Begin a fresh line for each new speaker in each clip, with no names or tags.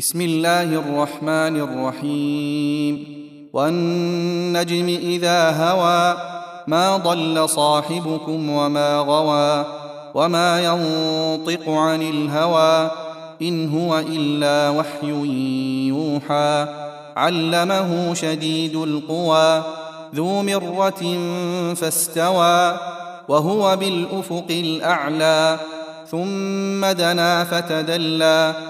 بسم الله الرحمن الرحيم. والنجم إذا هوى ما ضل صاحبكم وما غوى وما ينطق عن الهوى إن هو إلا وحي يوحى. علمه شديد القوى ذو مرة فاستوى وهو بالأفق الأعلى ثم دنا فتدلى.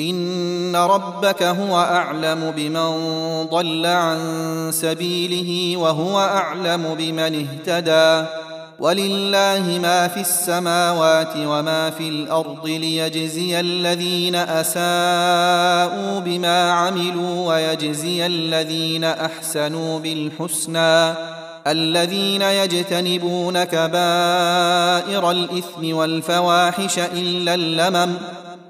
ان ربك هو اعلم بمن ضل عن سبيله وهو اعلم بمن اهتدى ولله ما في السماوات وما في الأرض ليجزي الذين اساءوا بما عملوا ويجزي الذين احسنوا بالحسنى الذين يجتنبون كبائر الاثم والفواحش الا اللمم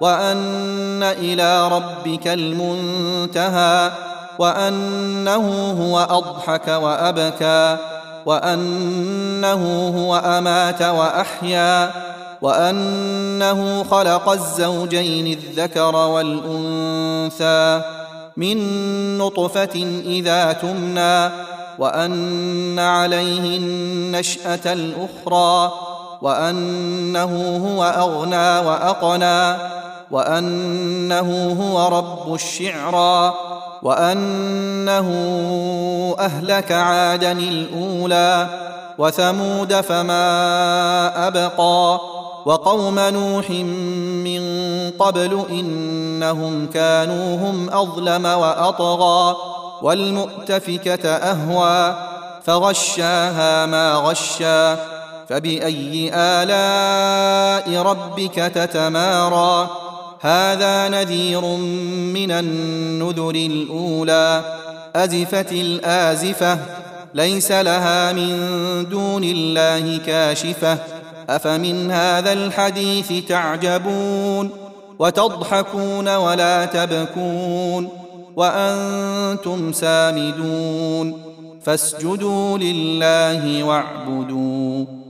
وأن إلى ربك المنتهى وأنه هو أضحك وأبكى وأنه هو أمات وأحيا وأنه خلق الزوجين الذكر والأنثى من نطفة إذا تمنى وأن عليه النشأة الأخرى وأنه هو أغنى وأقنى وأنه هو رب الشعرى وأنه أهلك عادا الأولى وثمود فما أبقى وقوم نوح من قبل إنهم كانوا هم أظلم وأطغى والمؤتفكة أهوى فغشاها ما غشى فبأي آلاء ربك تتمارى هذا نذير من النذر الأولى. أزفت الآزفة ليس لها من دون الله كاشفة. أفمن هذا الحديث تعجبون؟ وتضحكون ولا تبكون؟ وأنتم سامدون. فاسجدوا لله واعبدوا.